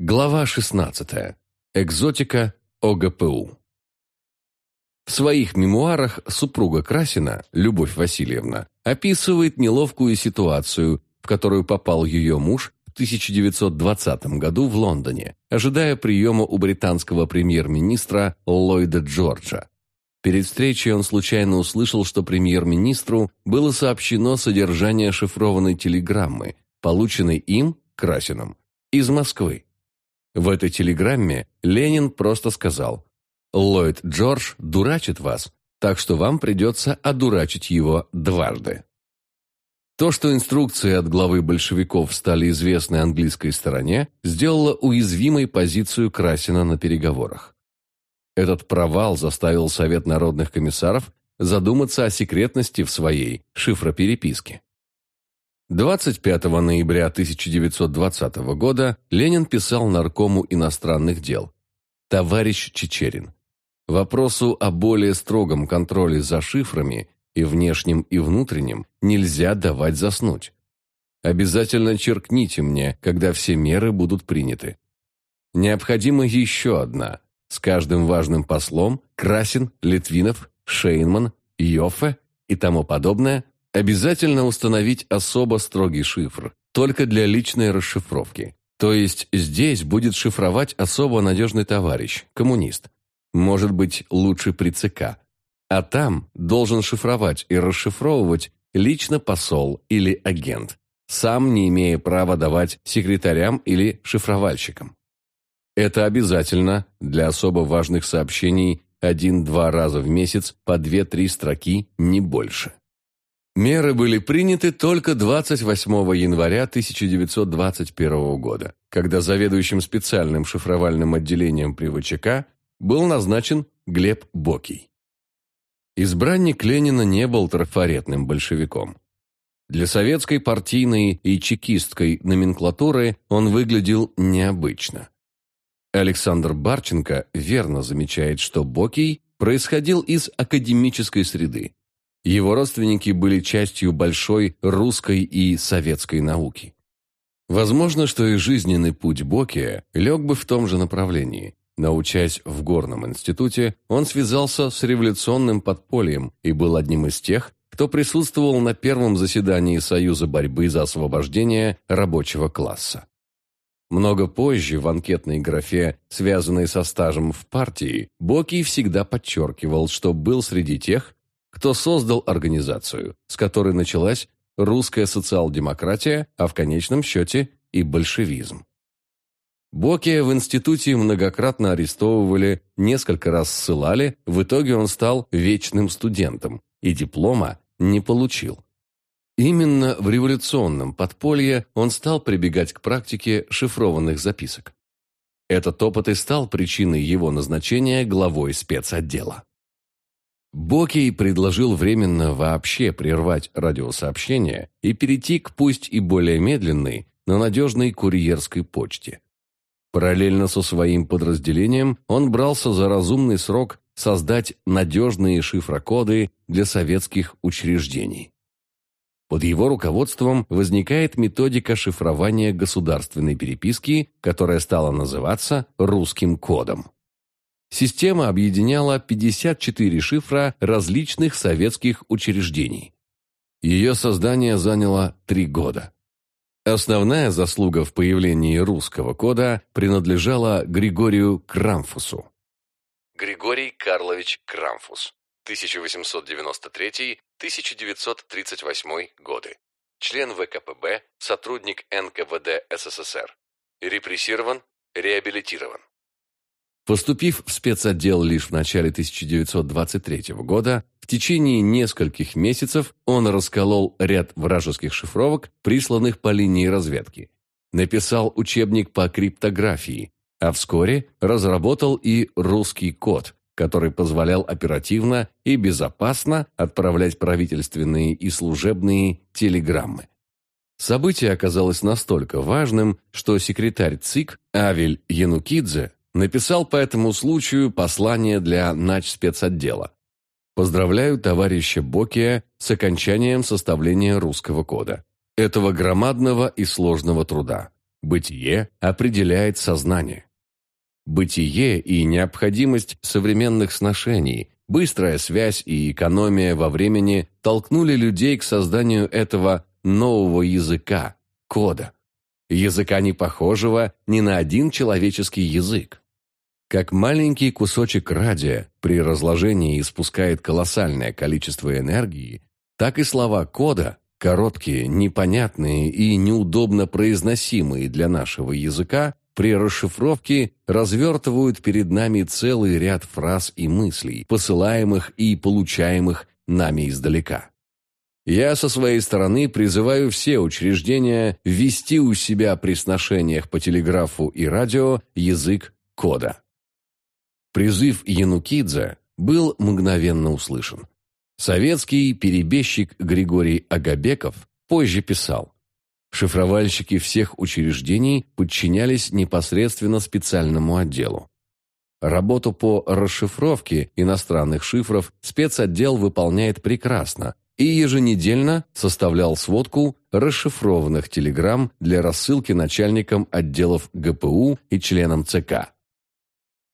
Глава 16. Экзотика ОГПУ. В своих мемуарах супруга Красина, Любовь Васильевна, описывает неловкую ситуацию, в которую попал ее муж в 1920 году в Лондоне, ожидая приема у британского премьер-министра Ллойда Джорджа. Перед встречей он случайно услышал, что премьер-министру было сообщено содержание шифрованной телеграммы, полученной им, Красином, из Москвы. В этой телеграмме Ленин просто сказал «Ллойд Джордж дурачит вас, так что вам придется одурачить его дважды». То, что инструкции от главы большевиков стали известны английской стороне, сделало уязвимой позицию Красина на переговорах. Этот провал заставил Совет народных комиссаров задуматься о секретности в своей шифропереписке. 25 ноября 1920 года Ленин писал наркому иностранных дел. «Товарищ Чечерин, вопросу о более строгом контроле за шифрами и внешним, и внутренним нельзя давать заснуть. Обязательно черкните мне, когда все меры будут приняты. Необходима еще одна. С каждым важным послом Красин, Литвинов, Шейнман, Йоффе и тому подобное Обязательно установить особо строгий шифр, только для личной расшифровки. То есть здесь будет шифровать особо надежный товарищ, коммунист. Может быть, лучше при ЦК. А там должен шифровать и расшифровывать лично посол или агент, сам не имея права давать секретарям или шифровальщикам. Это обязательно для особо важных сообщений один-два раза в месяц по две-три строки, не больше. Меры были приняты только 28 января 1921 года, когда заведующим специальным шифровальным отделением при ВЧК был назначен Глеб Бокий. Избранник Ленина не был трафаретным большевиком. Для советской партийной и чекистской номенклатуры он выглядел необычно. Александр Барченко верно замечает, что Бокий происходил из академической среды, его родственники были частью большой русской и советской науки. Возможно, что и жизненный путь Бокия лег бы в том же направлении. Научась в Горном институте, он связался с революционным подпольем и был одним из тех, кто присутствовал на первом заседании Союза борьбы за освобождение рабочего класса. Много позже в анкетной графе, связанной со стажем в партии, Бокий всегда подчеркивал, что был среди тех, кто создал организацию, с которой началась русская социал-демократия, а в конечном счете и большевизм. Бокия в институте многократно арестовывали, несколько раз ссылали, в итоге он стал вечным студентом и диплома не получил. Именно в революционном подполье он стал прибегать к практике шифрованных записок. Этот опыт и стал причиной его назначения главой спецотдела. Бокей предложил временно вообще прервать радиосообщение и перейти к пусть и более медленной, но надежной курьерской почте. Параллельно со своим подразделением он брался за разумный срок создать надежные шифрокоды для советских учреждений. Под его руководством возникает методика шифрования государственной переписки, которая стала называться «русским кодом». Система объединяла 54 шифра различных советских учреждений. Ее создание заняло три года. Основная заслуга в появлении русского кода принадлежала Григорию Крамфусу. Григорий Карлович Крамфус, 1893-1938 годы. Член ВКПБ, сотрудник НКВД СССР. Репрессирован, реабилитирован. Поступив в спецотдел лишь в начале 1923 года, в течение нескольких месяцев он расколол ряд вражеских шифровок, присланных по линии разведки. Написал учебник по криптографии, а вскоре разработал и русский код, который позволял оперативно и безопасно отправлять правительственные и служебные телеграммы. Событие оказалось настолько важным, что секретарь ЦИК Авель Янукидзе Написал по этому случаю послание для начспецотдела. Поздравляю товарища Бокия с окончанием составления русского кода. Этого громадного и сложного труда. Бытие определяет сознание. Бытие и необходимость современных сношений, быстрая связь и экономия во времени толкнули людей к созданию этого нового языка, кода. Языка не похожего ни на один человеческий язык. Как маленький кусочек радия при разложении испускает колоссальное количество энергии, так и слова кода, короткие, непонятные и неудобно произносимые для нашего языка, при расшифровке развертывают перед нами целый ряд фраз и мыслей, посылаемых и получаемых нами издалека. Я со своей стороны призываю все учреждения ввести у себя при сношениях по телеграфу и радио язык кода. Призыв Янукидзе был мгновенно услышан. Советский перебежчик Григорий Агабеков позже писал, шифровальщики всех учреждений подчинялись непосредственно специальному отделу. Работу по расшифровке иностранных шифров спецотдел выполняет прекрасно и еженедельно составлял сводку расшифрованных телеграмм для рассылки начальникам отделов ГПУ и членам ЦК.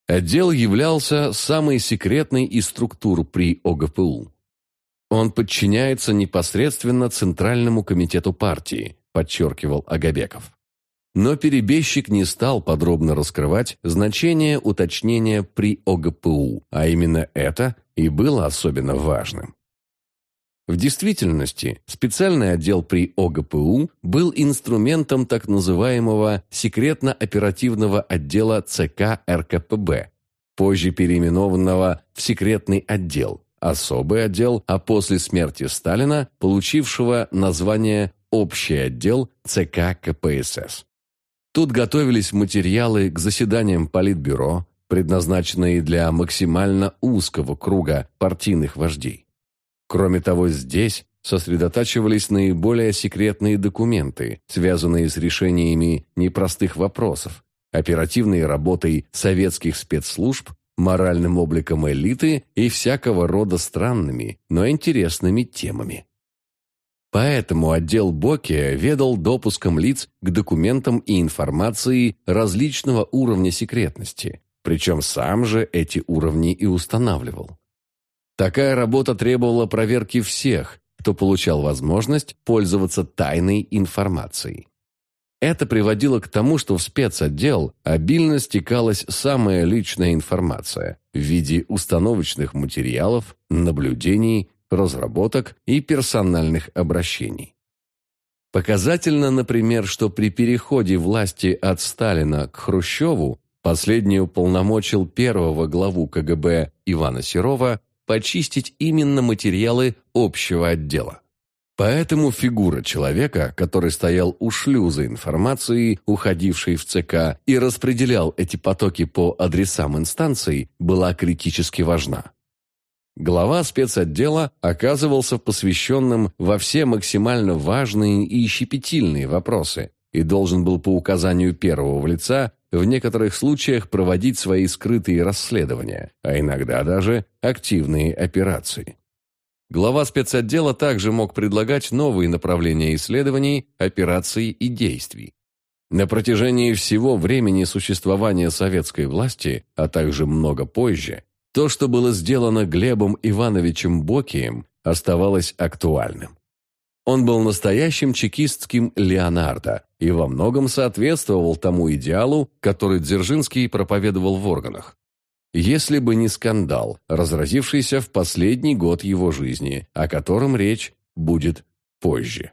Отдел являлся самой секретной из структур при ОГПУ. Он подчиняется непосредственно Центральному комитету партии, подчеркивал Агабеков. Но перебежчик не стал подробно раскрывать значение уточнения при ОГПУ, а именно это и было особенно важным. В действительности, специальный отдел при ОГПУ был инструментом так называемого секретно-оперативного отдела ЦК РКПБ, позже переименованного в секретный отдел, особый отдел, а после смерти Сталина получившего название Общий отдел ЦК КПСС. Тут готовились материалы к заседаниям Политбюро, предназначенные для максимально узкого круга партийных вождей. Кроме того, здесь сосредотачивались наиболее секретные документы, связанные с решениями непростых вопросов, оперативной работой советских спецслужб, моральным обликом элиты и всякого рода странными, но интересными темами. Поэтому отдел Бокия ведал допуском лиц к документам и информации различного уровня секретности, причем сам же эти уровни и устанавливал. Такая работа требовала проверки всех, кто получал возможность пользоваться тайной информацией. Это приводило к тому, что в спецотдел обильно стекалась самая личная информация в виде установочных материалов, наблюдений, разработок и персональных обращений. Показательно, например, что при переходе власти от Сталина к Хрущеву последний уполномочил первого главу КГБ Ивана Серова почистить именно материалы общего отдела. Поэтому фигура человека, который стоял у шлюза информации, уходившей в ЦК, и распределял эти потоки по адресам инстанций, была критически важна. Глава спецотдела оказывался посвященным во все максимально важные и щепетильные вопросы и должен был по указанию первого лица в некоторых случаях проводить свои скрытые расследования, а иногда даже активные операции. Глава спецотдела также мог предлагать новые направления исследований, операций и действий. На протяжении всего времени существования советской власти, а также много позже, то, что было сделано Глебом Ивановичем Бокием, оставалось актуальным. Он был настоящим чекистским Леонардо и во многом соответствовал тому идеалу, который Дзержинский проповедовал в органах. Если бы не скандал, разразившийся в последний год его жизни, о котором речь будет позже.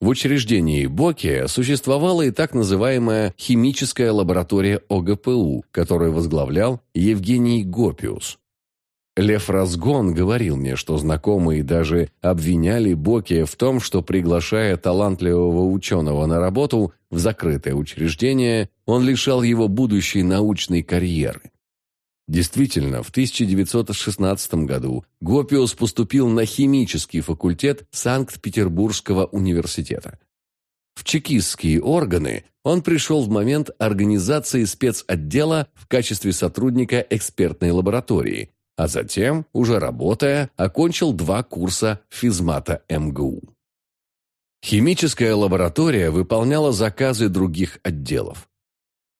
В учреждении Боки существовала и так называемая химическая лаборатория ОГПУ, которую возглавлял Евгений Гопиус. Лев Разгон говорил мне, что знакомые даже обвиняли Бокия в том, что, приглашая талантливого ученого на работу в закрытое учреждение, он лишал его будущей научной карьеры. Действительно, в 1916 году Гопиус поступил на химический факультет Санкт-Петербургского университета. В чекистские органы он пришел в момент организации спецотдела в качестве сотрудника экспертной лаборатории, а затем, уже работая, окончил два курса физмата МГУ. Химическая лаборатория выполняла заказы других отделов.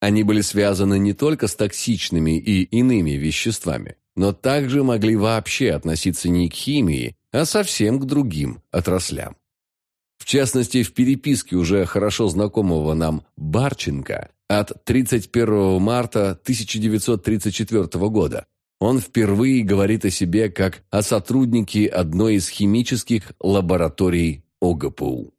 Они были связаны не только с токсичными и иными веществами, но также могли вообще относиться не к химии, а совсем к другим отраслям. В частности, в переписке уже хорошо знакомого нам Барченко от 31 марта 1934 года он впервые говорит о себе как о сотруднике одной из химических лабораторий ОГПУ.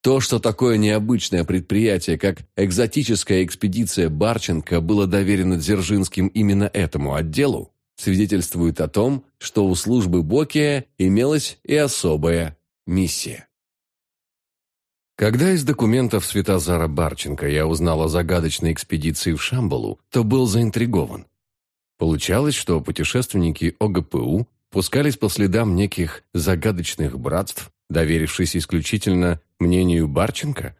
То, что такое необычное предприятие, как экзотическая экспедиция Барченко, было доверено Дзержинским именно этому отделу, свидетельствует о том, что у службы Бокия имелась и особая миссия. Когда из документов Светозара Барченко я узнал о загадочной экспедиции в Шамбалу, то был заинтригован. Получалось, что путешественники ОГПУ пускались по следам неких загадочных братств, доверившись исключительно мнению Барченко?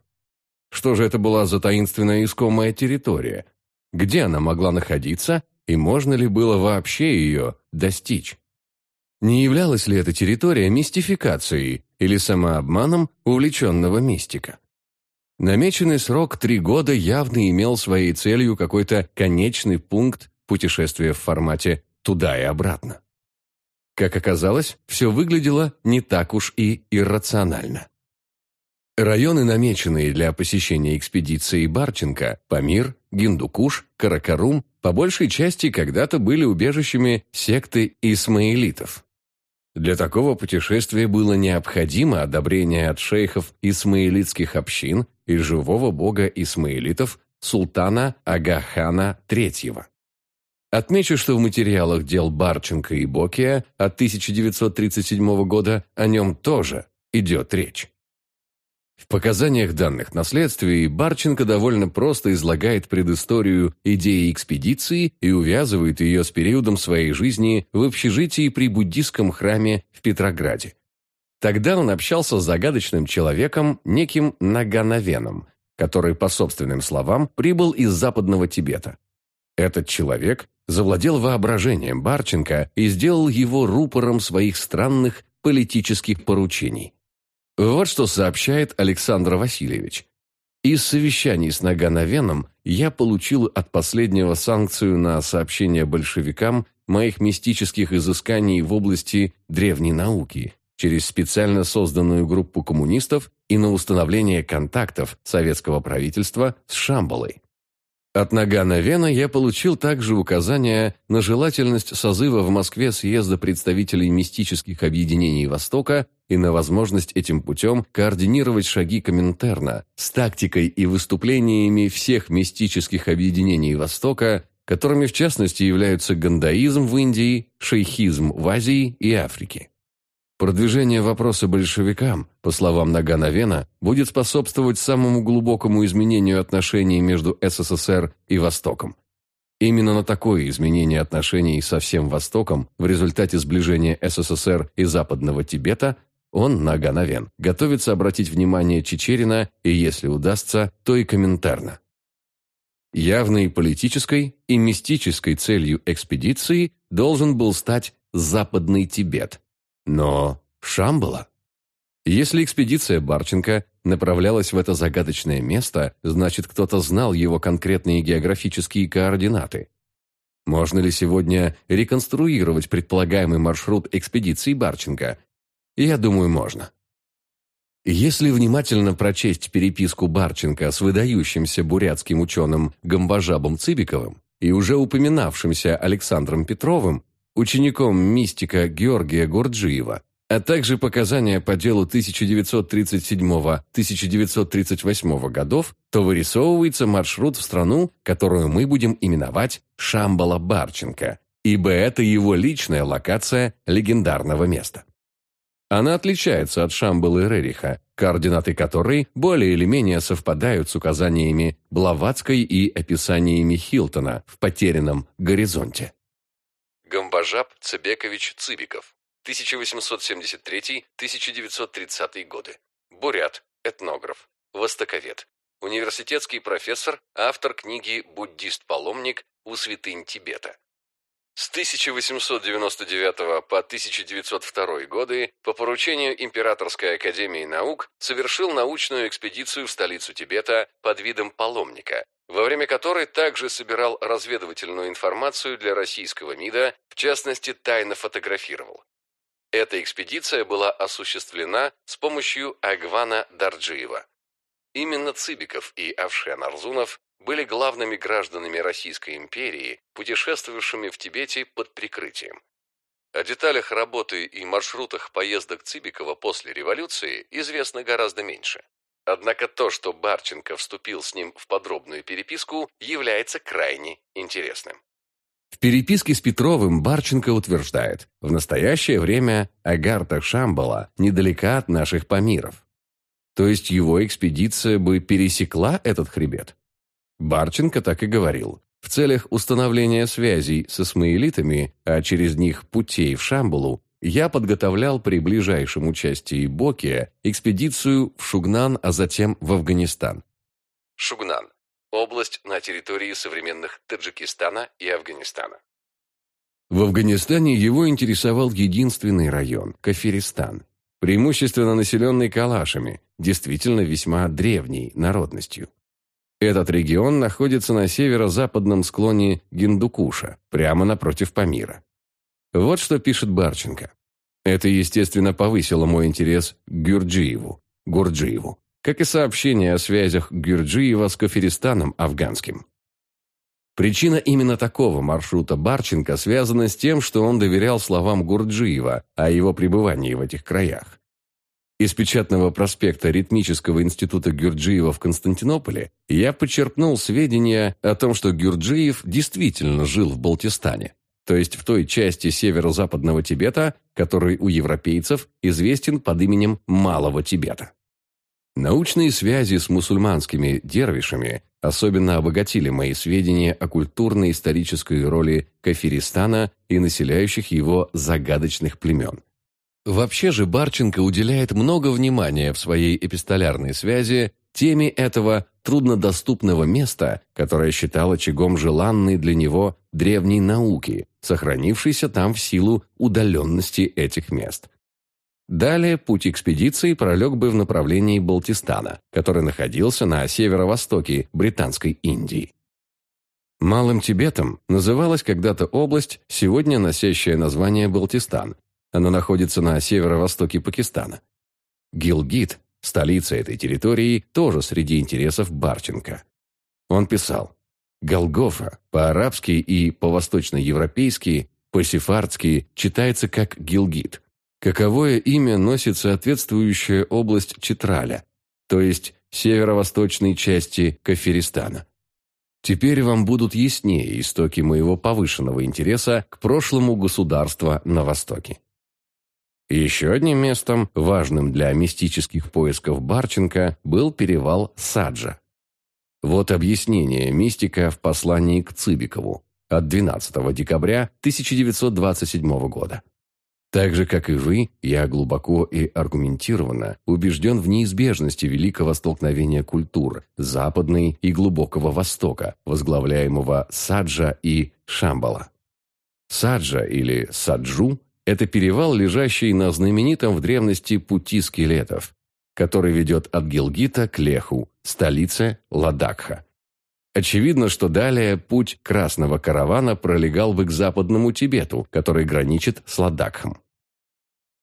Что же это была за таинственная искомая территория? Где она могла находиться и можно ли было вообще ее достичь? Не являлась ли эта территория мистификацией или самообманом увлеченного мистика? Намеченный срок три года явно имел своей целью какой-то конечный пункт путешествия в формате «туда и обратно». Как оказалось, все выглядело не так уж и иррационально. Районы, намеченные для посещения экспедиции Барченко, Памир, Гиндукуш, Каракарум, по большей части когда-то были убежищами секты исмаилитов. Для такого путешествия было необходимо одобрение от шейхов исмаилитских общин и живого бога исмаилитов султана Агахана III. Отмечу, что в материалах дел Барченко и Бокия от 1937 года о нем тоже идет речь. В показаниях данных на следствии Барченко довольно просто излагает предысторию идеи экспедиции и увязывает ее с периодом своей жизни в общежитии при буддийском храме в Петрограде. Тогда он общался с загадочным человеком, неким Наганавеном, который, по собственным словам, прибыл из западного Тибета. Этот человек завладел воображением Барченко и сделал его рупором своих странных политических поручений. Вот что сообщает Александр Васильевич. Из совещаний с Нагановеном я получил от последнего санкцию на сообщение большевикам моих мистических изысканий в области древней науки через специально созданную группу коммунистов и на установление контактов советского правительства с Шамбалой. От Нагана Вена я получил также указание на желательность созыва в Москве съезда представителей мистических объединений Востока и на возможность этим путем координировать шаги Коминтерна с тактикой и выступлениями всех мистических объединений Востока, которыми в частности являются гандаизм в Индии, шейхизм в Азии и Африке. Продвижение вопроса большевикам, по словам Нагана Вена, будет способствовать самому глубокому изменению отношений между СССР и Востоком. Именно на такое изменение отношений со всем Востоком в результате сближения СССР и Западного Тибета он, Наганавен, готовится обратить внимание Чечерина и, если удастся, то и комментарно. Явной политической и мистической целью экспедиции должен был стать Западный Тибет – но Шамбала? Если экспедиция Барченко направлялась в это загадочное место, значит, кто-то знал его конкретные географические координаты. Можно ли сегодня реконструировать предполагаемый маршрут экспедиции Барченко? Я думаю, можно. Если внимательно прочесть переписку Барченко с выдающимся бурятским ученым Гамбажабом Цыбиковым и уже упоминавшимся Александром Петровым, учеником мистика Георгия Гурджиева, а также показания по делу 1937-1938 годов, то вырисовывается маршрут в страну, которую мы будем именовать Шамбала-Барченко, ибо это его личная локация легендарного места. Она отличается от Шамбалы Рериха, координаты которой более или менее совпадают с указаниями Блаватской и описаниями Хилтона в «Потерянном горизонте». Гамбажаб Цебекович Цыбиков, 1873-1930 годы. Бурят, этнограф, востоковед, университетский профессор, автор книги «Буддист-паломник у святынь Тибета». С 1899 по 1902 годы по поручению Императорской академии наук совершил научную экспедицию в столицу Тибета под видом паломника, во время которой также собирал разведывательную информацию для российского МИДа, в частности, тайно фотографировал. Эта экспедиция была осуществлена с помощью Агвана Дарджиева. Именно Цыбиков и Авшен Арзунов были главными гражданами Российской империи, путешествовавшими в Тибете под прикрытием. О деталях работы и маршрутах поездок Цыбикова после революции известно гораздо меньше. Однако то, что Барченко вступил с ним в подробную переписку, является крайне интересным. В переписке с Петровым Барченко утверждает, в настоящее время Агарта Шамбала недалека от наших Памиров. То есть его экспедиция бы пересекла этот хребет? Барченко так и говорил. В целях установления связей с исмаилитами, а через них путей в Шамбалу, я подготовлял при ближайшем участии Бокия экспедицию в Шугнан, а затем в Афганистан. Шугнан – область на территории современных Таджикистана и Афганистана. В Афганистане его интересовал единственный район – Кафиристан, преимущественно населенный калашами, действительно весьма древней народностью. Этот регион находится на северо-западном склоне Гиндукуша, прямо напротив Памира. Вот что пишет Барченко. Это, естественно, повысило мой интерес к Гюрджиеву, Гурджиеву, как и сообщение о связях Гюрджиева с Кафиристаном афганским. Причина именно такого маршрута Барченко связана с тем, что он доверял словам Гурджиева о его пребывании в этих краях. Из печатного проспекта Ритмического института Гюрджиева в Константинополе я почерпнул сведения о том, что Гюрджиев действительно жил в Балтистане, то есть в той части северо-западного Тибета, который у европейцев известен под именем Малого Тибета. Научные связи с мусульманскими дервишами особенно обогатили мои сведения о культурно-исторической роли Кафиристана и населяющих его загадочных племен. Вообще же Барченко уделяет много внимания в своей эпистолярной связи теме этого труднодоступного места, которое считал очагом желанной для него древней науки, сохранившейся там в силу удаленности этих мест. Далее путь экспедиции пролег бы в направлении Балтистана, который находился на северо-востоке Британской Индии. Малым Тибетом называлась когда-то область, сегодня носящая название Балтистан, она находится на северо-востоке Пакистана. Гилгит, столица этой территории, тоже среди интересов Барченко. Он писал, «Голгофа по-арабски и по-восточноевропейски, по-сефардски читается как Гилгит. Каковое имя носит соответствующая область Читраля, то есть северо-восточной части Кафиристана. Теперь вам будут яснее истоки моего повышенного интереса к прошлому государства на Востоке. Еще одним местом, важным для мистических поисков Барченко, был перевал Саджа. Вот объяснение мистика в послании к Цыбикову от 12 декабря 1927 года. Так же, как и вы, я глубоко и аргументированно убежден в неизбежности великого столкновения культур Западной и Глубокого Востока, возглавляемого Саджа и Шамбала. Саджа или Саджу это перевал, лежащий на знаменитом в древности пути скелетов, который ведет от Гилгита к Леху, столице Ладакха. Очевидно, что далее путь красного каравана пролегал бы к западному Тибету, который граничит с Ладакхом.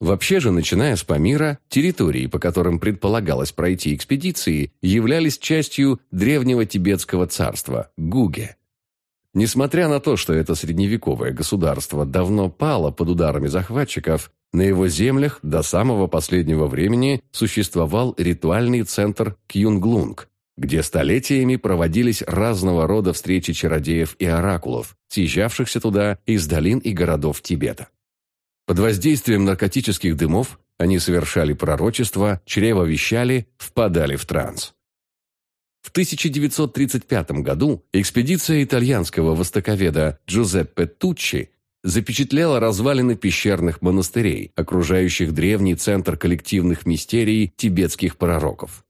Вообще же, начиная с Памира, территории, по которым предполагалось пройти экспедиции, являлись частью древнего тибетского царства – Гуге. Несмотря на то, что это средневековое государство давно пало под ударами захватчиков, на его землях до самого последнего времени существовал ритуальный центр Кьюнглунг, где столетиями проводились разного рода встречи чародеев и оракулов, съезжавшихся туда из долин и городов Тибета. Под воздействием наркотических дымов они совершали пророчества, чревовещали, впадали в транс. В 1935 году экспедиция итальянского востоковеда Джузеппе Туччи запечатлела развалины пещерных монастырей, окружающих древний центр коллективных мистерий тибетских пророков.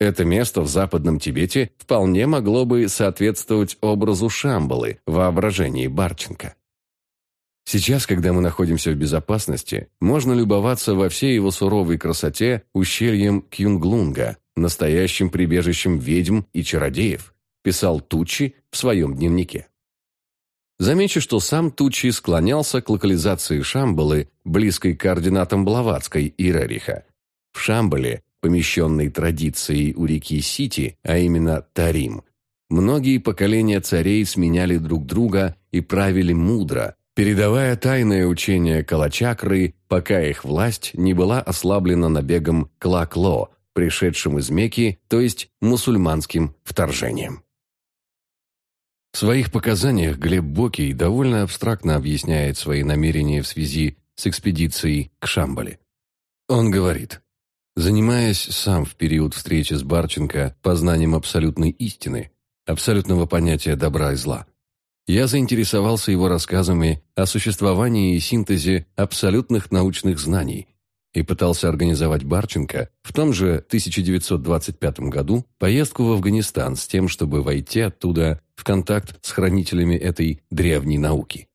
Это место в Западном Тибете вполне могло бы соответствовать образу Шамбалы в воображении Барченко. Сейчас, когда мы находимся в безопасности, можно любоваться во всей его суровой красоте ущельем Кюнглунга, настоящим прибежищем ведьм и чародеев, писал Тучи в своем дневнике. Замечу, что сам Тучи склонялся к локализации Шамбалы, близкой к координатам Блаватской и Рериха. В Шамбале, помещенной традицией у реки Сити, а именно Тарим, многие поколения царей сменяли друг друга и правили мудро, передавая тайное учение Калачакры, пока их власть не была ослаблена набегом Клакло, пришедшим из Мекки, то есть мусульманским вторжением. В своих показаниях Глеб Бокий довольно абстрактно объясняет свои намерения в связи с экспедицией к Шамбале. Он говорит, занимаясь сам в период встречи с Барченко познанием абсолютной истины, абсолютного понятия добра и зла, я заинтересовался его рассказами о существовании и синтезе абсолютных научных знаний и пытался организовать Барченко в том же 1925 году поездку в Афганистан с тем, чтобы войти оттуда в контакт с хранителями этой древней науки.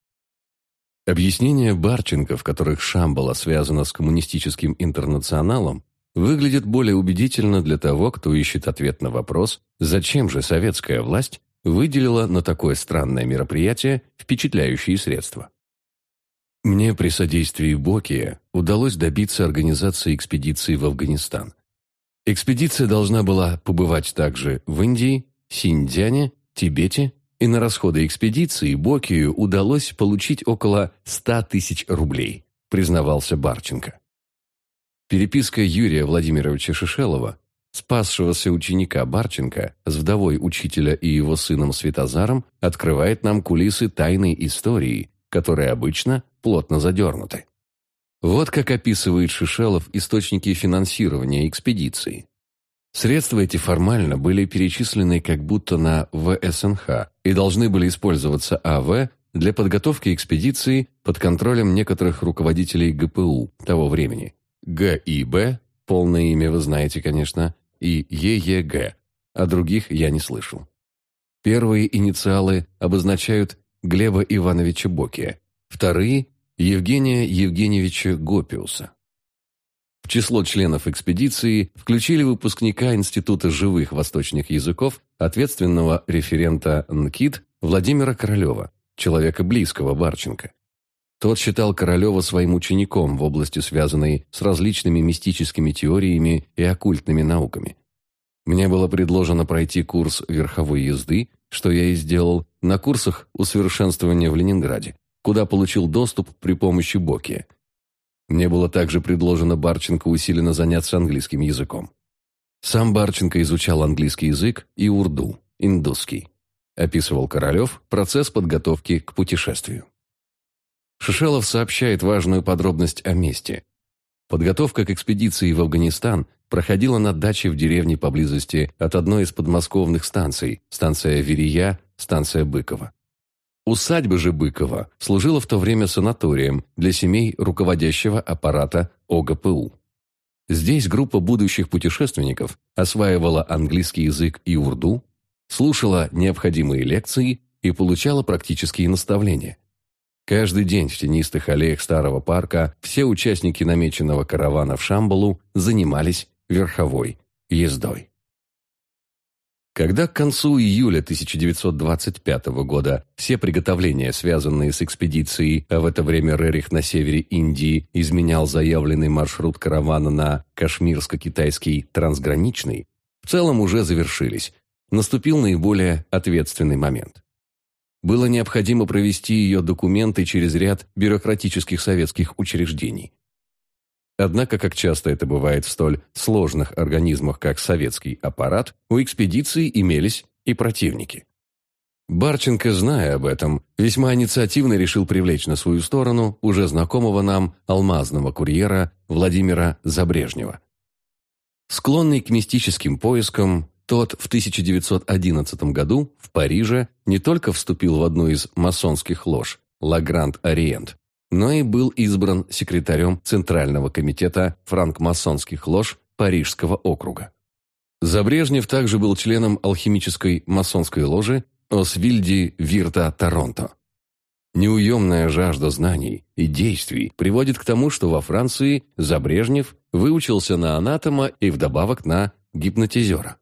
Объяснения Барченко, в которых Шамбала связана с коммунистическим интернационалом, выглядят более убедительно для того, кто ищет ответ на вопрос, зачем же советская власть выделила на такое странное мероприятие впечатляющие средства. Мне при содействии Бокия удалось добиться организации экспедиции в Афганистан. Экспедиция должна была побывать также в Индии, Синьцзяне, Тибете, и на расходы экспедиции Бокию удалось получить около 100 тысяч рублей, признавался Барченко. Переписка Юрия Владимировича Шишелова спасшегося ученика Барченко с вдовой учителя и его сыном Светозаром открывает нам кулисы тайной истории, которые обычно плотно задернуты. Вот как описывает Шишелов источники финансирования экспедиции. Средства эти формально были перечислены как будто на ВСНХ и должны были использоваться АВ для подготовки экспедиции под контролем некоторых руководителей ГПУ того времени. ГИБ, полное имя вы знаете, конечно, и ЕЕГ, а других я не слышал. Первые инициалы обозначают Глеба Ивановича Бокия, вторые – Евгения Евгеньевича Гопиуса. Число членов экспедиции включили выпускника Института живых восточных языков, ответственного референта НКИД Владимира Королева, человека близкого Барченко. Тот считал Королева своим учеником в области, связанной с различными мистическими теориями и оккультными науками. Мне было предложено пройти курс верховой езды, что я и сделал, на курсах усовершенствования в Ленинграде, куда получил доступ при помощи Боки. Мне было также предложено Барченко усиленно заняться английским языком. Сам Барченко изучал английский язык и урду, индусский. Описывал Королев процесс подготовки к путешествию. Шишелов сообщает важную подробность о месте. Подготовка к экспедиции в Афганистан проходила на даче в деревне поблизости от одной из подмосковных станций, станция Верия, станция Быкова. Усадьба же Быкова служила в то время санаторием для семей руководящего аппарата ОГПУ. Здесь группа будущих путешественников осваивала английский язык и урду, слушала необходимые лекции и получала практические наставления. Каждый день в тенистых аллеях старого парка все участники намеченного каравана в Шамбалу занимались верховой ездой. Когда к концу июля 1925 года все приготовления, связанные с экспедицией, а в это время Рерих на севере Индии изменял заявленный маршрут каравана на Кашмирско-Китайский трансграничный, в целом уже завершились, наступил наиболее ответственный момент было необходимо провести ее документы через ряд бюрократических советских учреждений. Однако, как часто это бывает в столь сложных организмах, как советский аппарат, у экспедиции имелись и противники. Барченко, зная об этом, весьма инициативно решил привлечь на свою сторону уже знакомого нам алмазного курьера Владимира Забрежнева. Склонный к мистическим поискам, тот в 1911 году в Париже не только вступил в одну из масонских лож «Ла Гранд Ориент», но и был избран секретарем Центрального комитета франкмасонских лож Парижского округа. Забрежнев также был членом алхимической масонской ложи Освильди Вирта Торонто. Неуемная жажда знаний и действий приводит к тому, что во Франции Забрежнев выучился на анатома и вдобавок на гипнотизера.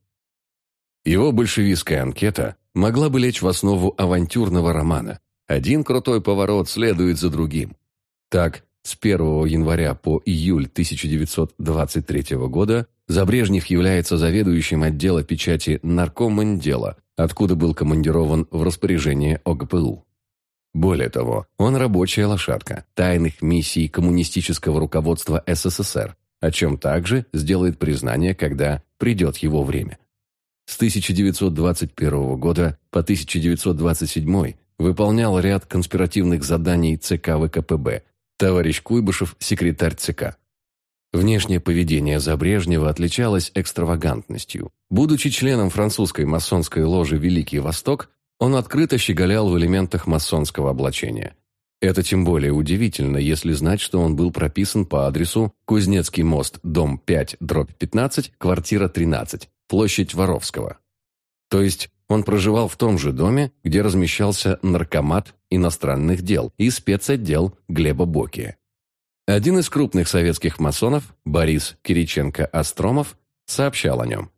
Его большевистская анкета могла бы лечь в основу авантюрного романа. Один крутой поворот следует за другим. Так, с 1 января по июль 1923 года Забрежнев является заведующим отдела печати наркомандела, откуда был командирован в распоряжение ОГПУ. Более того, он рабочая лошадка тайных миссий коммунистического руководства СССР, о чем также сделает признание, когда придет его время. С 1921 года по 1927 выполнял ряд конспиративных заданий ЦК ВКПБ, товарищ Куйбышев – секретарь ЦК. Внешнее поведение Забрежнева отличалось экстравагантностью. Будучи членом французской масонской ложи «Великий Восток», он открыто щеголял в элементах масонского облачения. Это тем более удивительно, если знать, что он был прописан по адресу Кузнецкий мост, дом 5, дробь 15, квартира 13, площадь Воровского. То есть он проживал в том же доме, где размещался наркомат иностранных дел и спецотдел Глеба Бокия. Один из крупных советских масонов, Борис Кириченко-Остромов, сообщал о нем.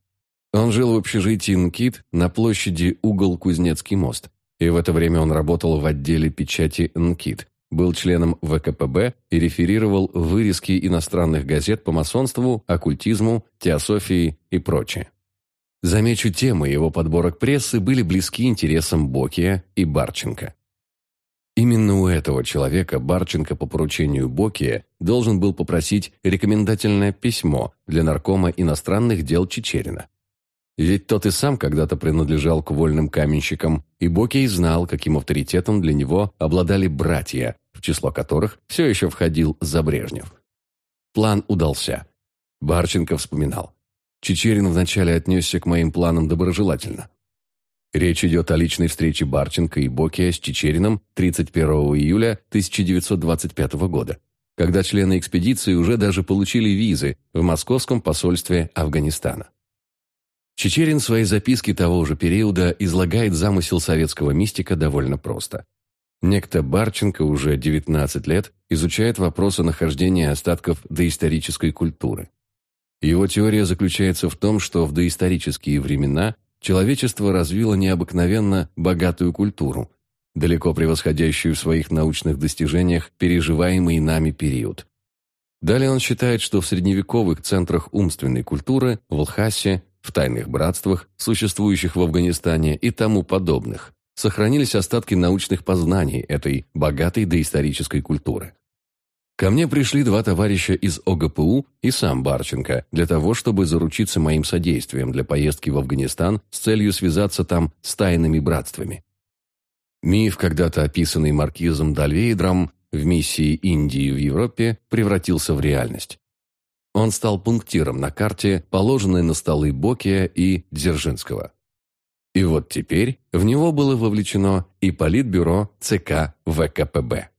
Он жил в общежитии НКИТ на площади Угол Кузнецкий мост, и в это время он работал в отделе печати НКИТ, был членом ВКПБ и реферировал вырезки иностранных газет по масонству, оккультизму, теософии и прочее. Замечу, темы его подборок прессы были близки интересам Бокия и Барченко. Именно у этого человека Барченко по поручению Бокия должен был попросить рекомендательное письмо для наркома иностранных дел Чечерина. Ведь тот и сам когда-то принадлежал к вольным каменщикам, и Бокий знал, каким авторитетом для него обладали братья, в число которых все еще входил Забрежнев. План удался. Барченко вспоминал. Чечерин вначале отнесся к моим планам доброжелательно. Речь идет о личной встрече Барченко и Бокия с Чечерином 31 июля 1925 года, когда члены экспедиции уже даже получили визы в московском посольстве Афганистана. Чечерин в своей записке того же периода излагает замысел советского мистика довольно просто. Некто Барченко уже 19 лет изучает вопросы нахождения остатков доисторической культуры. Его теория заключается в том, что в доисторические времена человечество развило необыкновенно богатую культуру, далеко превосходящую в своих научных достижениях переживаемый нами период. Далее он считает, что в средневековых центрах умственной культуры, в Лхасе, в тайных братствах, существующих в Афганистане и тому подобных, сохранились остатки научных познаний этой богатой доисторической культуры. Ко мне пришли два товарища из ОГПУ и сам Барченко для того, чтобы заручиться моим содействием для поездки в Афганистан с целью связаться там с тайными братствами. Миф, когда-то описанный маркизом Дальвейдром в миссии Индии в Европе, превратился в реальность. Он стал пунктиром на карте, положенной на столы Бокия и Дзержинского. И вот теперь в него было вовлечено и Политбюро ЦК ВКПБ.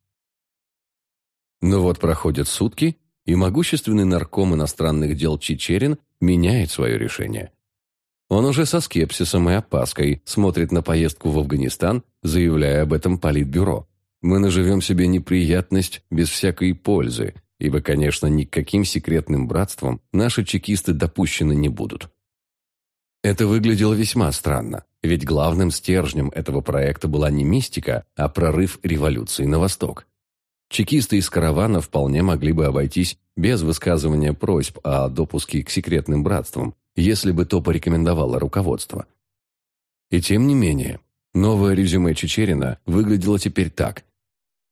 Но вот проходят сутки, и могущественный нарком иностранных дел Чечерин меняет свое решение. Он уже со скепсисом и опаской смотрит на поездку в Афганистан, заявляя об этом Политбюро. «Мы наживем себе неприятность без всякой пользы, ибо, конечно, никаким секретным братством наши чекисты допущены не будут». Это выглядело весьма странно, ведь главным стержнем этого проекта была не мистика, а прорыв революции на восток. Чекисты из каравана вполне могли бы обойтись без высказывания просьб о допуске к секретным братствам, если бы то порекомендовало руководство. И тем не менее, новое резюме Чечерина выглядело теперь так.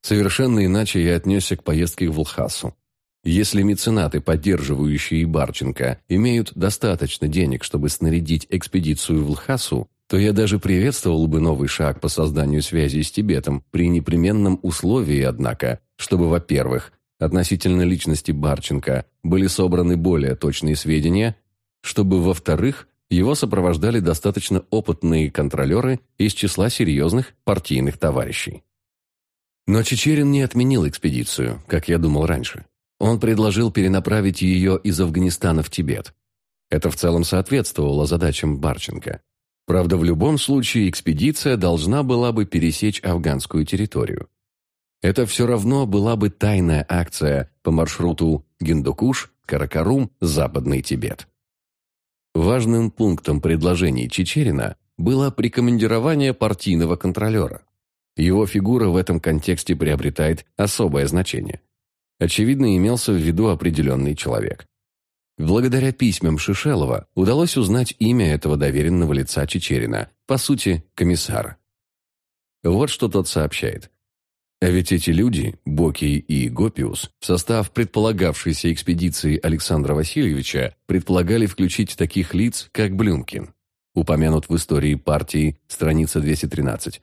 Совершенно иначе я отнесся к поездке в Лхасу. Если меценаты, поддерживающие Барченко, имеют достаточно денег, чтобы снарядить экспедицию в Лхасу, то я даже приветствовал бы новый шаг по созданию связи с Тибетом при непременном условии, однако, чтобы, во-первых, относительно личности Барченко были собраны более точные сведения, чтобы, во-вторых, его сопровождали достаточно опытные контролеры из числа серьезных партийных товарищей. Но Чечерин не отменил экспедицию, как я думал раньше. Он предложил перенаправить ее из Афганистана в Тибет. Это в целом соответствовало задачам Барченко. Правда, в любом случае экспедиция должна была бы пересечь афганскую территорию. это все равно была бы тайная акция по маршруту Гиндукуш, Каракарум, Западный Тибет. Важным пунктом предложений Чечерина было прикомандирование партийного контролера. Его фигура в этом контексте приобретает особое значение. Очевидно, имелся в виду определенный человек. Благодаря письмам Шишелова удалось узнать имя этого доверенного лица Чечерина, по сути, комиссара. Вот что тот сообщает. А ведь эти люди, Боки и Гопиус, в состав предполагавшейся экспедиции Александра Васильевича предполагали включить таких лиц, как Блюмкин. Упомянут в истории партии, страница 213.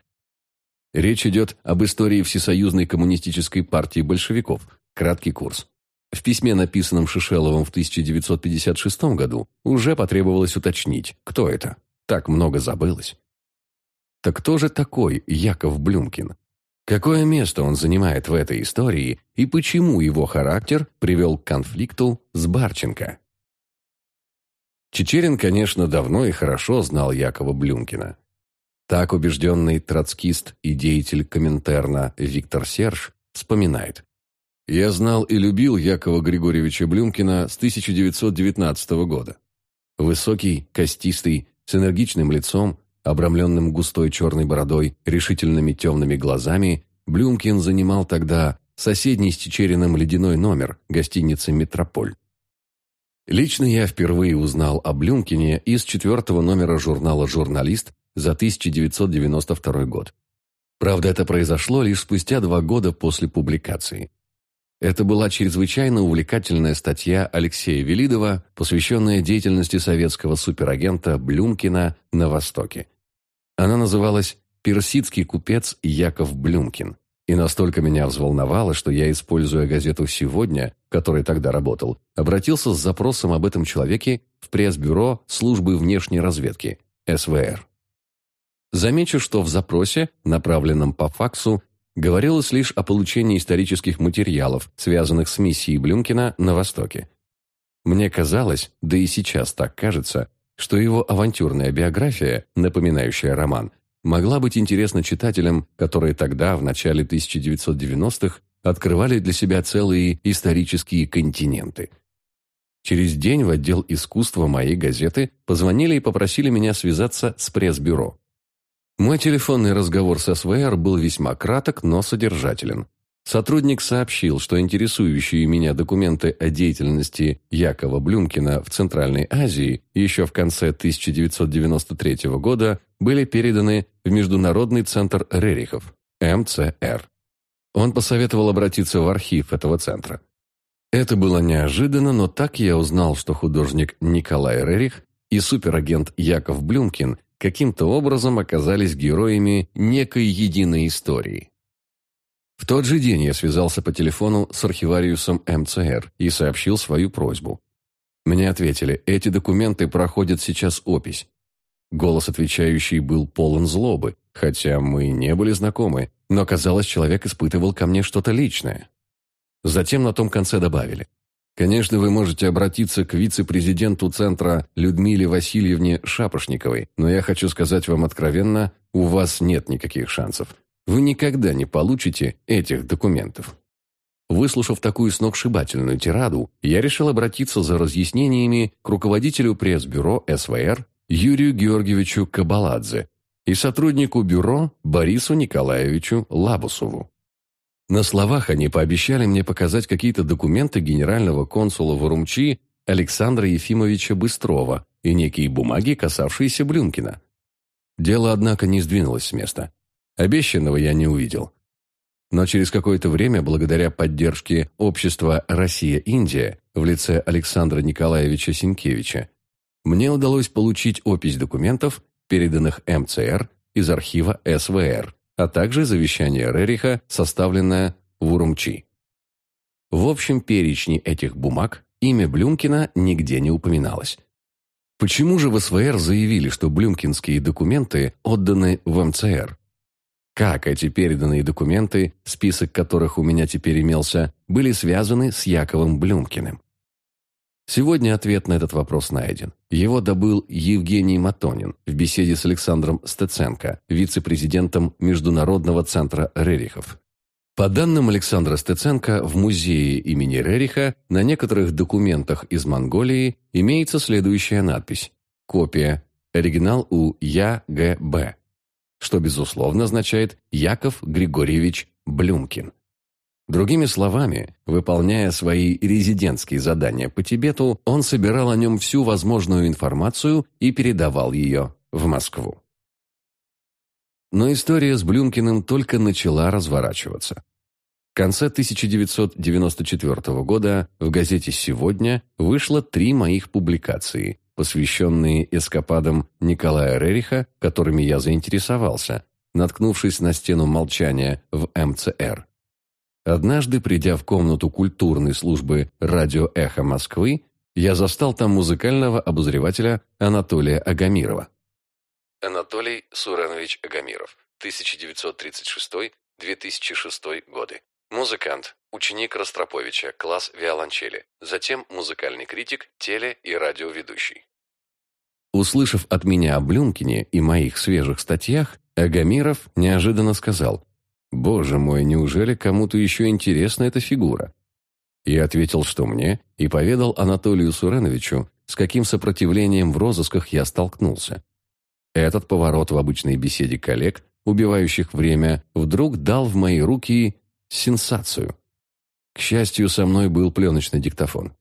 Речь идет об истории Всесоюзной коммунистической партии большевиков, краткий курс. В письме, написанном Шишеловым в 1956 году, уже потребовалось уточнить, кто это. Так много забылось. Так кто же такой Яков Блюмкин? Какое место он занимает в этой истории и почему его характер привел к конфликту с Барченко? Чечерин, конечно, давно и хорошо знал Якова Блюмкина. Так убежденный троцкист и деятель Коминтерна Виктор Серж вспоминает. «Я знал и любил Якова Григорьевича Блюмкина с 1919 года. Высокий, костистый, с энергичным лицом, обрамленным густой черной бородой, решительными темными глазами, Блюмкин занимал тогда соседний с Чечериным ледяной номер гостиницы «Метрополь». Лично я впервые узнал о Блюмкине из четвертого номера журнала «Журналист» за 1992 год. Правда, это произошло лишь спустя два года после публикации. Это была чрезвычайно увлекательная статья Алексея Велидова, посвященная деятельности советского суперагента Блюмкина на Востоке. Она называлась «Персидский купец Яков Блюмкин» и настолько меня взволновала, что я, используя газету «Сегодня», в которой тогда работал, обратился с запросом об этом человеке в пресс-бюро службы внешней разведки, СВР. Замечу, что в запросе, направленном по факсу, говорилось лишь о получении исторических материалов, связанных с миссией Блюмкина на Востоке. Мне казалось, да и сейчас так кажется, что его авантюрная биография, напоминающая роман, могла быть интересна читателям, которые тогда, в начале 1990-х, открывали для себя целые исторические континенты. Через день в отдел искусства моей газеты позвонили и попросили меня связаться с пресс-бюро. Мой телефонный разговор с СВР был весьма краток, но содержателен. Сотрудник сообщил, что интересующие меня документы о деятельности Якова Блюмкина в Центральной Азии еще в конце 1993 года были переданы в Международный центр Рерихов, МЦР. Он посоветовал обратиться в архив этого центра. Это было неожиданно, но так я узнал, что художник Николай Рерих и суперагент Яков Блюмкин каким-то образом оказались героями некой единой истории. В тот же день я связался по телефону с архивариусом МЦР и сообщил свою просьбу. Мне ответили, эти документы проходят сейчас опись. Голос отвечающий был полон злобы, хотя мы не были знакомы, но, казалось, человек испытывал ко мне что-то личное. Затем на том конце добавили. Конечно, вы можете обратиться к вице-президенту Центра Людмиле Васильевне Шапошниковой, но я хочу сказать вам откровенно, у вас нет никаких шансов. Вы никогда не получите этих документов. Выслушав такую сногсшибательную тираду, я решил обратиться за разъяснениями к руководителю пресс-бюро СВР Юрию Георгиевичу Кабаладзе и сотруднику бюро Борису Николаевичу Лабусову. На словах они пообещали мне показать какие-то документы генерального консула в Урумчи Александра Ефимовича Быстрова и некие бумаги, касавшиеся Блюмкина. Дело, однако, не сдвинулось с места. Обещанного я не увидел. Но через какое-то время, благодаря поддержке общества «Россия-Индия» в лице Александра Николаевича Синкевича, мне удалось получить опись документов, переданных МЦР из архива СВР а также завещание Рериха, составленное в Урумчи. В общем перечне этих бумаг имя Блюмкина нигде не упоминалось. Почему же в СВР заявили, что блюмкинские документы отданы в МЦР? Как эти переданные документы, список которых у меня теперь имелся, были связаны с Яковом Блюмкиным? Сегодня ответ на этот вопрос найден. Его добыл Евгений Матонин в беседе с Александром Стеценко, вице-президентом Международного центра Рерихов. По данным Александра Стеценко, в музее имени Рериха на некоторых документах из Монголии имеется следующая надпись «Копия. Оригинал у Я.Г.Б.», что, безусловно, означает «Яков Григорьевич Блюмкин». Другими словами, выполняя свои резидентские задания по Тибету, он собирал о нем всю возможную информацию и передавал ее в Москву. Но история с Блюмкиным только начала разворачиваться. В конце 1994 года в газете «Сегодня» вышло три моих публикации, посвященные эскападам Николая Рериха, которыми я заинтересовался, наткнувшись на стену молчания в МЦР. Однажды, придя в комнату культурной службы «Радио Эхо Москвы», я застал там музыкального обозревателя Анатолия Агамирова. Анатолий Суренович Агамиров, 1936-2006 годы. Музыкант, ученик Ростроповича, класс виолончели, затем музыкальный критик, теле- и радиоведущий. Услышав от меня о Блюмкине и моих свежих статьях, Агамиров неожиданно сказал «Боже мой, неужели кому-то еще интересна эта фигура?» Я ответил, что мне, и поведал Анатолию Суреновичу, с каким сопротивлением в розысках я столкнулся. Этот поворот в обычной беседе коллег, убивающих время, вдруг дал в мои руки сенсацию. К счастью, со мной был пленочный диктофон.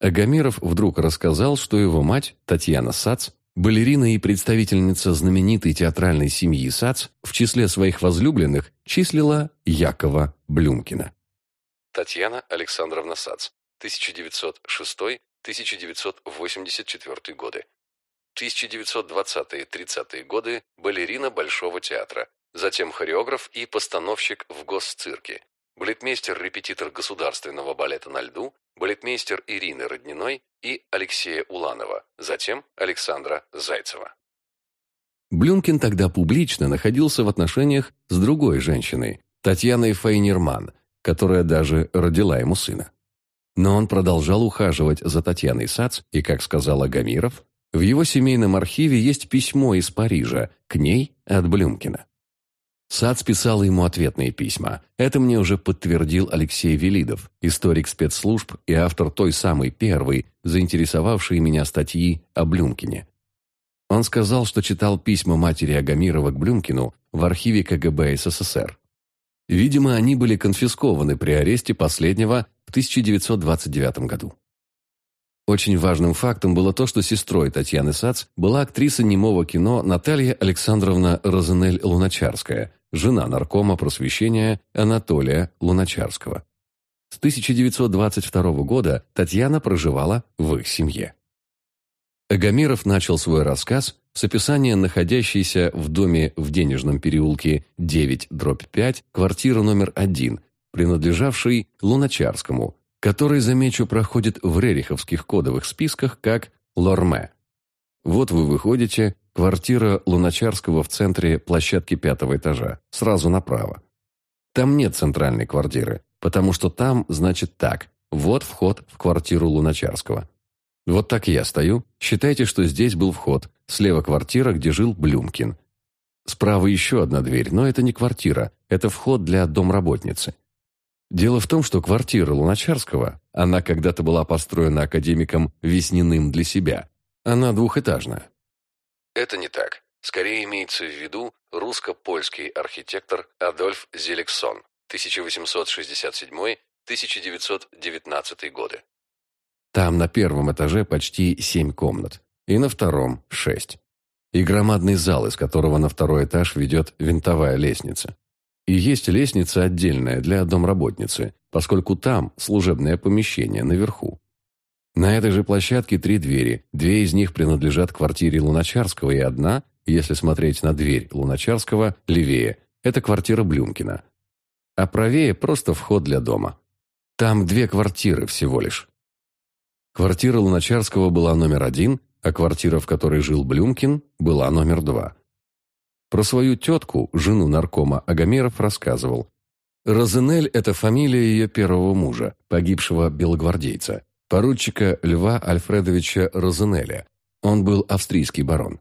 Агамиров вдруг рассказал, что его мать, Татьяна Сац, балерина и представительница знаменитой театральной семьи Сац, в числе своих возлюбленных числила Якова Блюмкина. Татьяна Александровна Сац, 1906-1984 годы. 1920-30-е годы балерина Большого театра, затем хореограф и постановщик в госцирке, балетмейстер-репетитор Государственного балета на льду, балетмейстер Ирины Родниной и Алексея Уланова, затем Александра Зайцева. Блюмкин тогда публично находился в отношениях с другой женщиной, Татьяной Фейнерман, которая даже родила ему сына. Но он продолжал ухаживать за Татьяной Сац, и, как сказал Агамиров, в его семейном архиве есть письмо из Парижа, к ней от Блюмкина. Сац писал ему ответные письма. Это мне уже подтвердил Алексей Велидов, историк спецслужб и автор той самой первой, заинтересовавшей меня статьи о Блюмкине. Он сказал, что читал письма матери Агамирова к Блюмкину в архиве КГБ СССР. Видимо, они были конфискованы при аресте последнего в 1929 году. Очень важным фактом было то, что сестрой Татьяны Сац была актриса немого кино Наталья Александровна Розенель-Луначарская, жена наркома просвещения Анатолия Луначарского. С 1922 года Татьяна проживала в их семье. Агамиров начал свой рассказ с описания находящейся в доме в Денежном переулке 9-5 квартиры номер 1, принадлежавшей Луначарскому, который, замечу, проходит в рериховских кодовых списках как Лорме. Вот вы выходите, квартира Луначарского в центре площадки пятого этажа, сразу направо. Там нет центральной квартиры, потому что там, значит, так. Вот вход в квартиру Луначарского. Вот так я стою. Считайте, что здесь был вход. Слева квартира, где жил Блюмкин. Справа еще одна дверь, но это не квартира. Это вход для домработницы. Дело в том, что квартира Луначарского, она когда-то была построена академиком Весниным для себя. Она двухэтажная. Это не так. Скорее имеется в виду русско-польский архитектор Адольф Зеликсон, 1867-1919 годы. Там на первом этаже почти семь комнат, и на втором – шесть. И громадный зал, из которого на второй этаж ведет винтовая лестница. И есть лестница отдельная для домработницы, поскольку там служебное помещение наверху. На этой же площадке три двери, две из них принадлежат квартире Луначарского и одна, если смотреть на дверь Луначарского, левее, это квартира Блюмкина. А правее просто вход для дома. Там две квартиры всего лишь. Квартира Луначарского была номер один, а квартира, в которой жил Блюмкин, была номер два. Про свою тетку, жену наркома Агамеров, рассказывал. Розенель – это фамилия ее первого мужа, погибшего белогвардейца, поручика Льва Альфредовича Розенеля. Он был австрийский барон.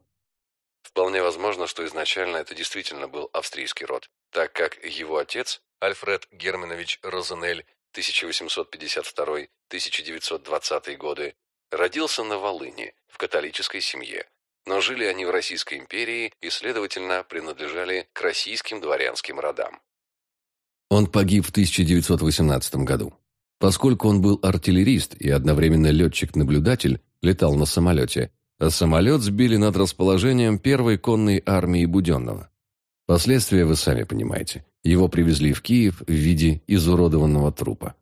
Вполне возможно, что изначально это действительно был австрийский род. так как его отец, Альфред Германович Розенель, 1852-1920 годы, родился на Волыне, в католической семье, но жили они в Российской империи и, следовательно, принадлежали к российским дворянским родам. Он погиб в 1918 году. Поскольку он был артиллерист и одновременно летчик-наблюдатель, летал на самолете, а самолет сбили над расположением первой конной армии Буденного. Последствия вы сами понимаете. Его привезли в Киев в виде изуродованного трупа.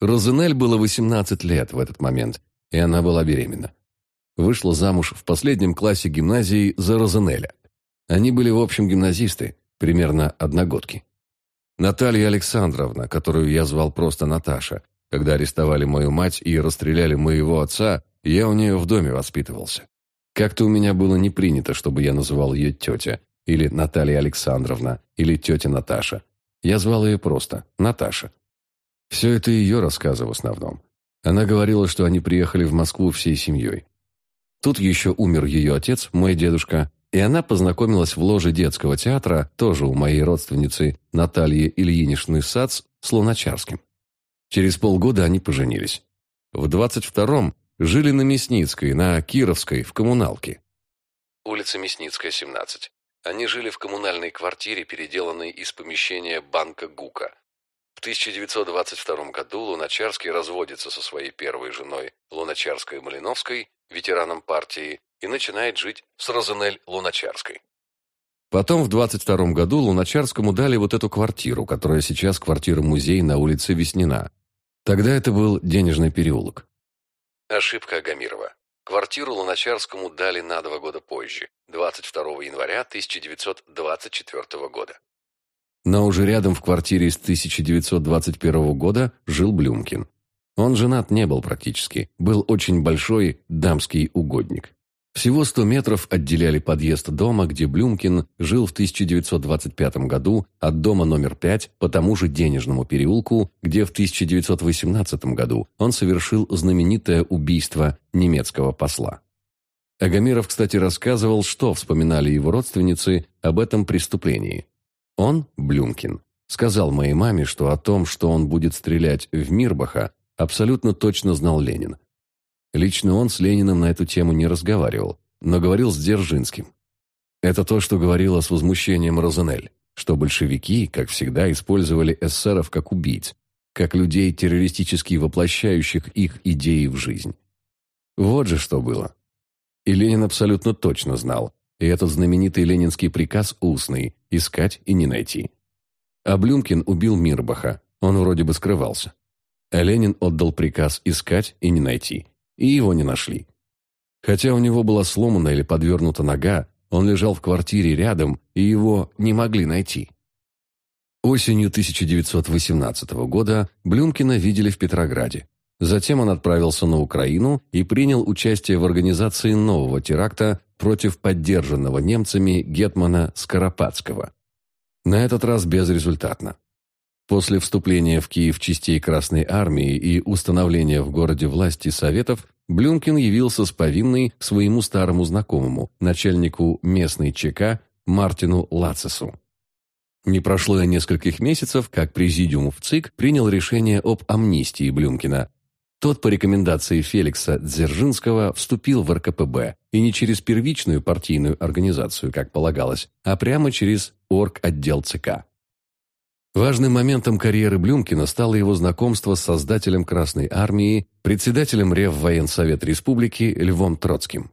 Розенель было 18 лет в этот момент, и она была беременна. Вышла замуж в последнем классе гимназии за Розенеля. Они были, в общем, гимназисты, примерно одногодки. Наталья Александровна, которую я звал просто Наташа, когда арестовали мою мать и расстреляли моего отца, я у нее в доме воспитывался. Как-то у меня было не принято, чтобы я называл ее тетя, или Наталья Александровна, или тетя Наташа. Я звал ее просто Наташа. Все это ее рассказы в основном. Она говорила, что они приехали в Москву всей семьей. Тут еще умер ее отец, мой дедушка, и она познакомилась в ложе детского театра, тоже у моей родственницы Натальи Ильиничны Сац, с Луначарским. Через полгода они поженились. В 22-м жили на Мясницкой, на Кировской, в коммуналке. Улица Мясницкая, 17. Они жили в коммунальной квартире, переделанной из помещения банка ГУКа. В 1922 году Луначарский разводится со своей первой женой Луначарской-Малиновской, ветераном партии, и начинает жить с Розенель Луначарской. Потом в 22 году Луначарскому дали вот эту квартиру, которая сейчас квартира-музей на улице Веснина. Тогда это был денежный переулок. Ошибка Агамирова. Квартиру Луначарскому дали на два года позже, 22 января 1924 года. Но уже рядом в квартире с 1921 года жил Блюмкин. Он женат не был практически, был очень большой дамский угодник. Всего 100 метров отделяли подъезд дома, где Блюмкин жил в 1925 году, от дома номер 5 по тому же денежному переулку, где в 1918 году он совершил знаменитое убийство немецкого посла. Агамиров, кстати, рассказывал, что вспоминали его родственницы об этом преступлении. Он, Блюмкин, сказал моей маме, что о том, что он будет стрелять в Мирбаха, абсолютно точно знал Ленин. Лично он с Лениным на эту тему не разговаривал, но говорил с Дзержинским. Это то, что говорила с возмущением Розенель, что большевики, как всегда, использовали эсеров как убийц, как людей, террористически воплощающих их идеи в жизнь. Вот же что было. И Ленин абсолютно точно знал, и этот знаменитый ленинский приказ устный – искать и не найти. А Блюмкин убил Мирбаха, он вроде бы скрывался. А Ленин отдал приказ искать и не найти и его не нашли. Хотя у него была сломана или подвернута нога, он лежал в квартире рядом, и его не могли найти. Осенью 1918 года Блюмкина видели в Петрограде. Затем он отправился на Украину и принял участие в организации нового теракта против поддержанного немцами гетмана Скоропадского. На этот раз безрезультатно. После вступления в Киев частей Красной Армии и установления в городе власти Советов, Блюмкин явился с повинной к своему старому знакомому, начальнику местной ЧК Мартину Лацесу. Не прошло и нескольких месяцев, как президиум в ЦИК принял решение об амнистии Блюмкина. Тот по рекомендации Феликса Дзержинского вступил в РКПБ, и не через первичную партийную организацию, как полагалось, а прямо через орг-отдел ЦК. Важным моментом карьеры Блюмкина стало его знакомство с создателем Красной Армии, председателем Реввоенсовет Республики Львом Троцким.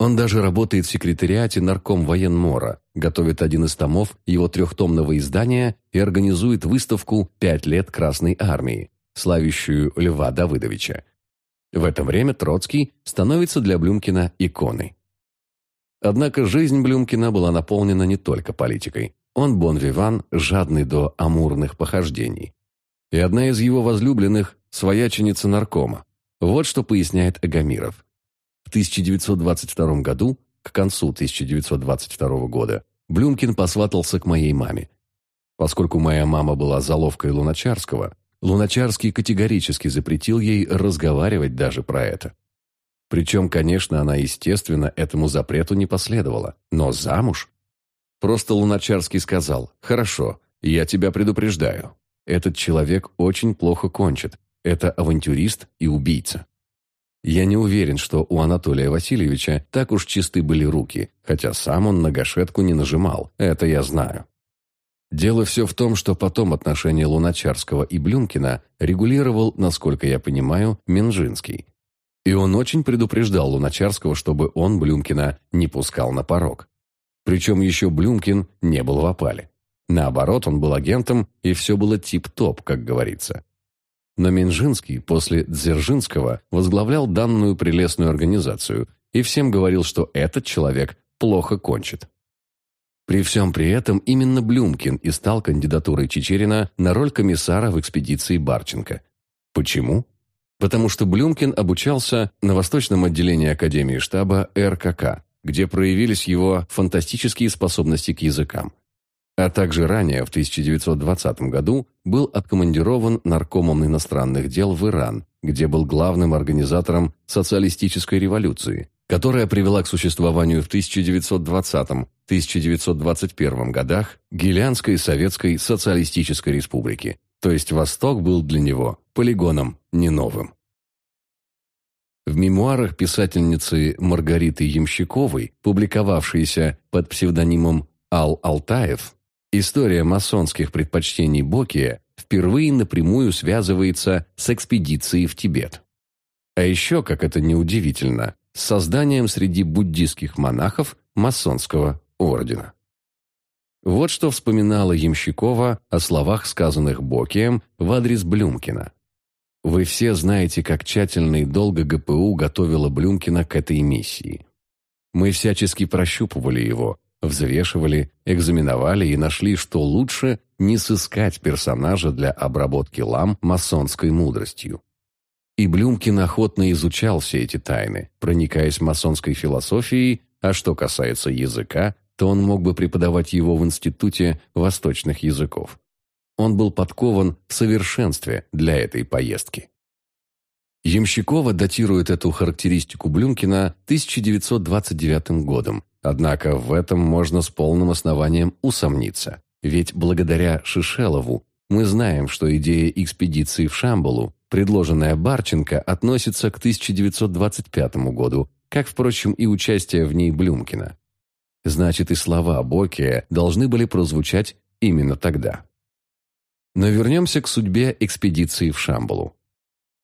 Он даже работает в секретариате нарком военмора, готовит один из томов его трехтомного издания и организует выставку «Пять лет Красной Армии», славящую Льва Давыдовича. В это время Троцкий становится для Блюмкина иконой. Однако жизнь Блюмкина была наполнена не только политикой. Он бон-виван, жадный до амурных похождений. И одна из его возлюбленных – свояченица наркома. Вот что поясняет Агамиров. В 1922 году, к концу 1922 года, Блюмкин посватался к моей маме. Поскольку моя мама была заловкой Луначарского, Луначарский категорически запретил ей разговаривать даже про это. Причем, конечно, она, естественно, этому запрету не последовала, но замуж Просто Луначарский сказал «Хорошо, я тебя предупреждаю. Этот человек очень плохо кончит. Это авантюрист и убийца». Я не уверен, что у Анатолия Васильевича так уж чисты были руки, хотя сам он на гашетку не нажимал, это я знаю. Дело все в том, что потом отношения Луначарского и Блюмкина регулировал, насколько я понимаю, Минжинский. И он очень предупреждал Луначарского, чтобы он Блюмкина не пускал на порог. Причем еще Блюмкин не был в опале. Наоборот, он был агентом, и все было тип-топ, как говорится. Но Минжинский после Дзержинского возглавлял данную прелестную организацию и всем говорил, что этот человек плохо кончит. При всем при этом именно Блюмкин и стал кандидатурой Чечерина на роль комиссара в экспедиции Барченко. Почему? Потому что Блюмкин обучался на восточном отделении Академии штаба РКК, где проявились его фантастические способности к языкам а также ранее, в 1920 году, был откомандирован наркомом иностранных дел в Иран, где был главным организатором социалистической революции, которая привела к существованию в 1920-1921 годах Гелянской Советской Социалистической Республики, то есть Восток был для него полигоном не новым. В мемуарах писательницы Маргариты Ямщиковой, публиковавшейся под псевдонимом Ал-Алтаев, История масонских предпочтений Бокия впервые напрямую связывается с экспедицией в Тибет. А еще, как это неудивительно, с созданием среди буддийских монахов масонского ордена. Вот что вспоминала Ямщикова о словах, сказанных Бокием в адрес Блюмкина. Вы все знаете, как тщательно и долго ГПУ готовила Блюмкина к этой миссии. Мы всячески прощупывали его, взвешивали, экзаменовали и нашли, что лучше не сыскать персонажа для обработки лам масонской мудростью. И Блюмкин охотно изучал все эти тайны, проникаясь масонской философией, а что касается языка, то он мог бы преподавать его в Институте восточных языков. Он был подкован в совершенстве для этой поездки. Ямщикова датирует эту характеристику Блюмкина 1929 годом, Однако в этом можно с полным основанием усомниться. Ведь благодаря Шишелову мы знаем, что идея экспедиции в Шамбалу, предложенная Барченко, относится к 1925 году, как, впрочем, и участие в ней Блюмкина. Значит, и слова Бокия должны были прозвучать именно тогда. Но вернемся к судьбе экспедиции в Шамбалу.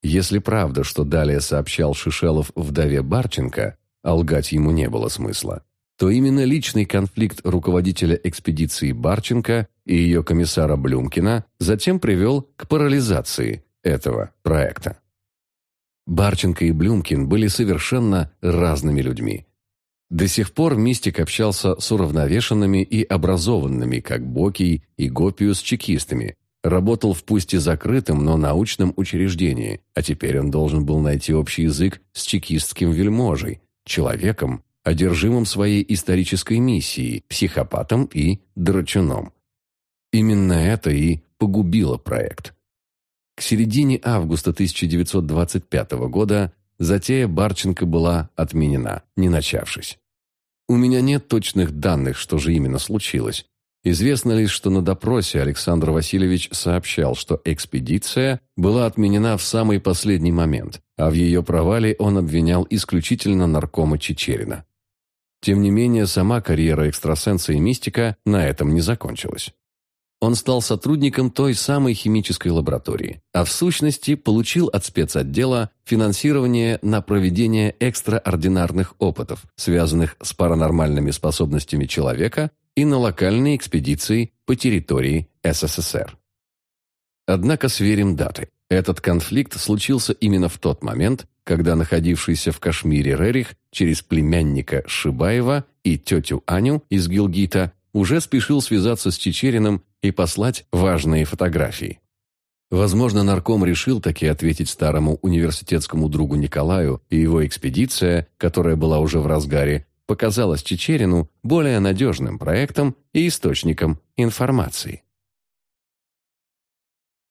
Если правда, что далее сообщал Шишелов вдове Барченко, а лгать ему не было смысла, то именно личный конфликт руководителя экспедиции Барченко и ее комиссара Блюмкина затем привел к парализации этого проекта. Барченко и Блюмкин были совершенно разными людьми. До сих пор Мистик общался с уравновешенными и образованными, как Бокий и Гопию с чекистами, работал в пусть и закрытом, но научном учреждении, а теперь он должен был найти общий язык с чекистским вельможей, человеком, одержимым своей исторической миссией, психопатом и драчуном. Именно это и погубило проект. К середине августа 1925 года затея Барченко была отменена, не начавшись. У меня нет точных данных, что же именно случилось. Известно лишь, что на допросе Александр Васильевич сообщал, что экспедиция была отменена в самый последний момент, а в ее провале он обвинял исключительно наркома Чечерина. Тем не менее, сама карьера экстрасенса и мистика на этом не закончилась. Он стал сотрудником той самой химической лаборатории, а в сущности получил от спецотдела финансирование на проведение экстраординарных опытов, связанных с паранормальными способностями человека и на локальные экспедиции по территории СССР. Однако сверим даты. Этот конфликт случился именно в тот момент, когда находившийся в Кашмире Рерих через племянника Шибаева и тетю Аню из Гилгита уже спешил связаться с Чечериным и послать важные фотографии. Возможно, нарком решил таки ответить старому университетскому другу Николаю, и его экспедиция, которая была уже в разгаре, показалась Чечерину более надежным проектом и источником информации.